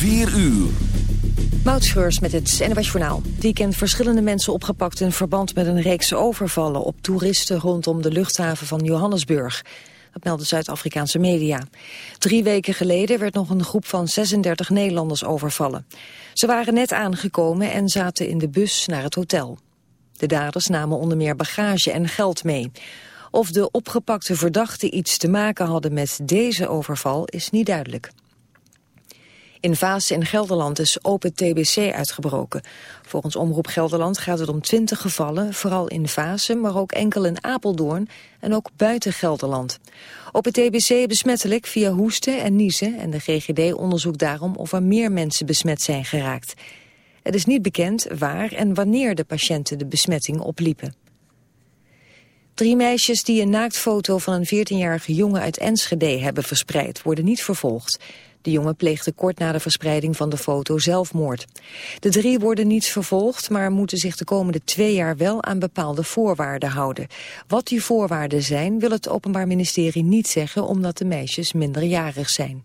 4 uur. Moutschreurs met het NWS Journaal. weekend verschillende mensen opgepakt in verband met een reeks overvallen op toeristen rondom de luchthaven van Johannesburg. Dat melden Zuid-Afrikaanse media. Drie weken geleden werd nog een groep van 36 Nederlanders overvallen. Ze waren net aangekomen en zaten in de bus naar het hotel. De daders namen onder meer bagage en geld mee. Of de opgepakte verdachten iets te maken hadden met deze overval is niet duidelijk. In Vaas in Gelderland is open TBC uitgebroken. Volgens Omroep Gelderland gaat het om 20 gevallen, vooral in Vaassen, maar ook enkel in Apeldoorn en ook buiten Gelderland. Open TBC besmettelijk via hoesten en niezen en de GGD onderzoekt daarom of er meer mensen besmet zijn geraakt. Het is niet bekend waar en wanneer de patiënten de besmetting opliepen. Drie meisjes die een naaktfoto van een 14-jarige jongen uit Enschede hebben verspreid, worden niet vervolgd. De jongen pleegde kort na de verspreiding van de foto zelfmoord. De drie worden niet vervolgd, maar moeten zich de komende twee jaar wel aan bepaalde voorwaarden houden. Wat die voorwaarden zijn, wil het Openbaar Ministerie niet zeggen, omdat de meisjes minderjarig zijn.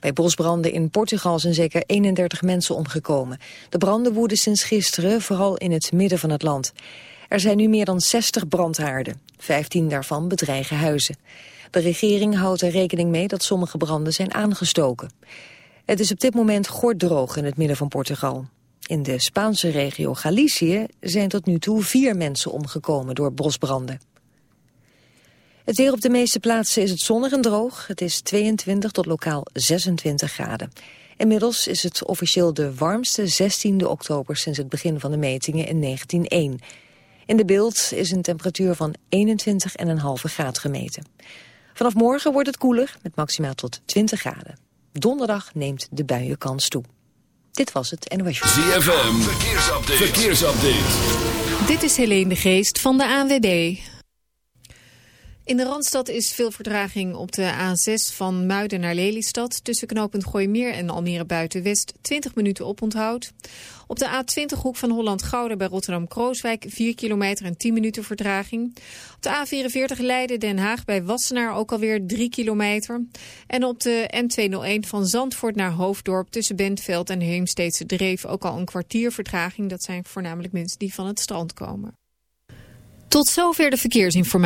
Bij bosbranden in Portugal zijn zeker 31 mensen omgekomen. De branden woeden sinds gisteren, vooral in het midden van het land. Er zijn nu meer dan 60 brandhaarden. 15 daarvan bedreigen huizen. De regering houdt er rekening mee dat sommige branden zijn aangestoken. Het is op dit moment gorddroog in het midden van Portugal. In de Spaanse regio Galicië zijn tot nu toe vier mensen omgekomen door bosbranden. Het weer op de meeste plaatsen is het zonnig en droog. Het is 22 tot lokaal 26 graden. Inmiddels is het officieel de warmste 16e oktober sinds het begin van de metingen in 1901. In de beeld is een temperatuur van 21,5 graad gemeten. Vanaf morgen wordt het koeler met maximaal tot 20 graden. Donderdag neemt de buienkans toe. Dit was het NOS. ZFM, verkeersupdate. verkeersupdate. Dit is Helene de Geest van de ANWB. In de Randstad is veel verdraging op de A6 van Muiden naar Lelystad... tussen knooppunt Gooimeer en Almere Buitenwest 20 minuten oponthoud. Op de A20 hoek van Holland-Gouda bij Rotterdam-Krooswijk 4 kilometer en 10 minuten verdraging. Op de A44 Leiden-Den Haag bij Wassenaar ook alweer 3 kilometer. En op de N201 van Zandvoort naar Hoofddorp tussen Bentveld en Heemsteedse Dreef ook al een kwartier vertraging. Dat zijn voornamelijk mensen die van het strand komen. Tot zover de verkeersinformatie.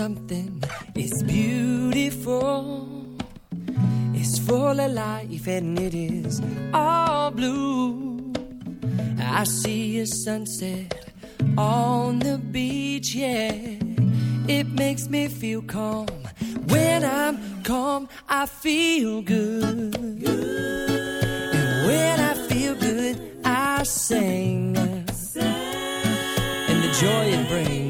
something is beautiful. It's full of life and it is all blue. I see a sunset on the beach, yeah. It makes me feel calm. When I'm calm, I feel good. And when I feel good, I sing. And the joy it brings.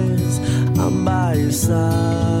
Sao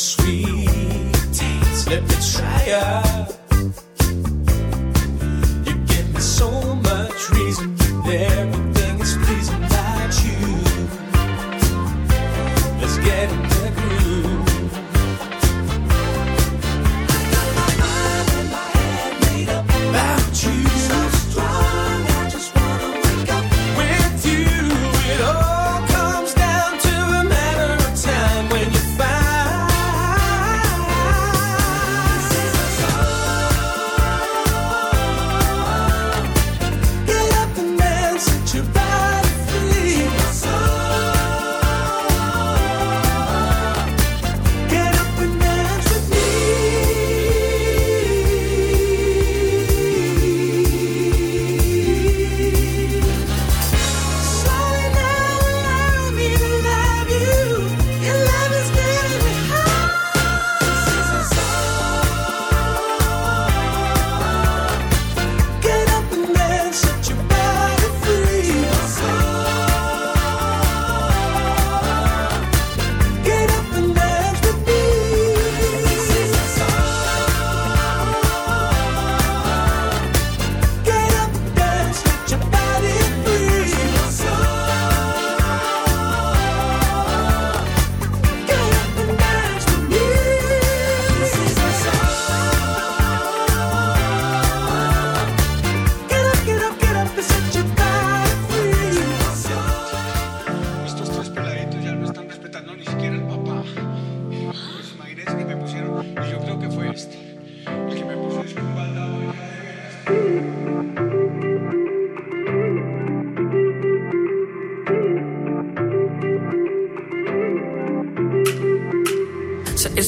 sweet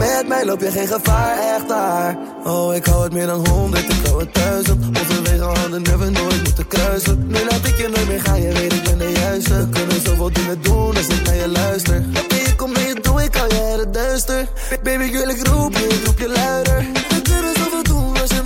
Met mij loop je geen gevaar, echt daar. Oh, ik hou het meer dan honderd, ik hou het duizend. Onze wegen hadden never nooit moeten kruisen. Nu laat ik je nooit meer gaan, je weet ik ben de juiste. We kunnen zoveel dingen doen als ik naar je luister. Oké, ik kom je toe, ik hou je het duister. Baby, ik wil ik roep je, ik roep je luider.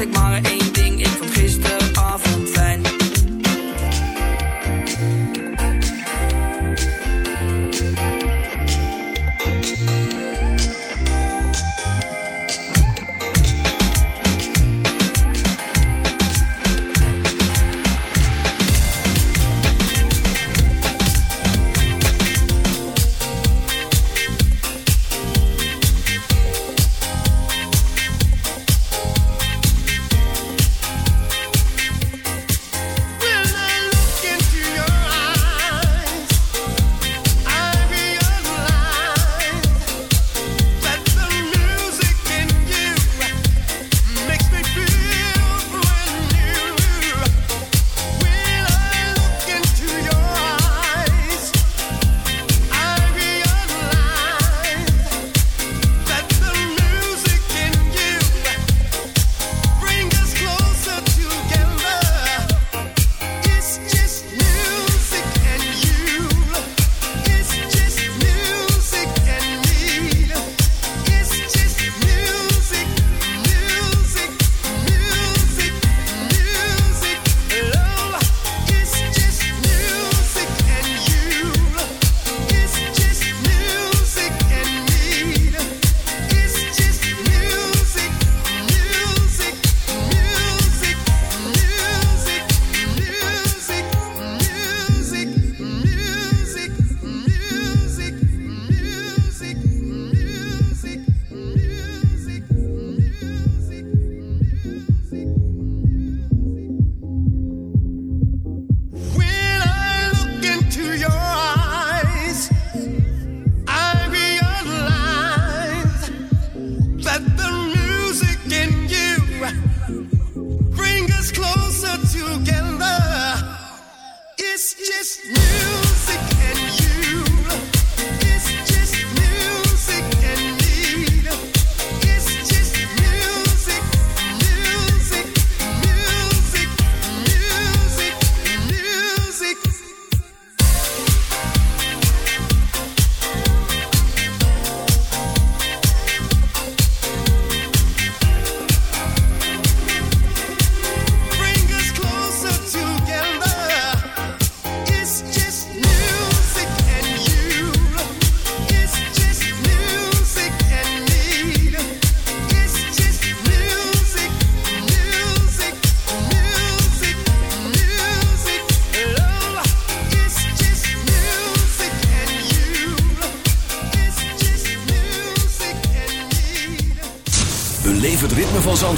ik maar één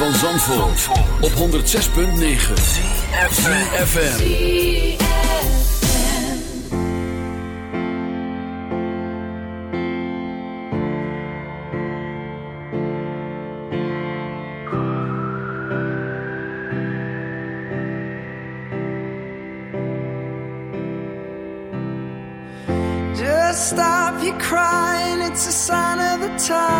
van Zandvoort, op 106.9 CFFM Just stop your crying, it's a sign of the time